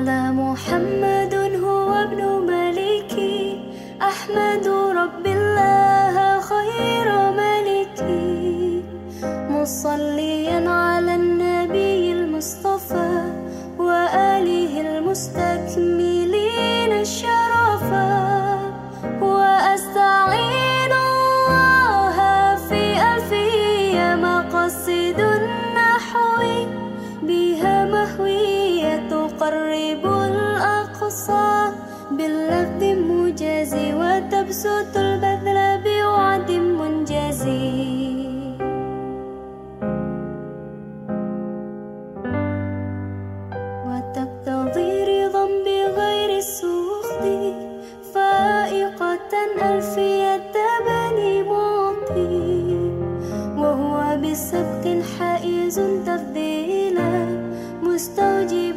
قال محمد هو ابن ملكي أحمد رب الله. باللفظ مجازي وتبسط البذل بوعد منجزي وتقتضي رضا بغير السخط فائقة ألفية بني معطي. وهو بسبق حائز تفضيلا مستوجب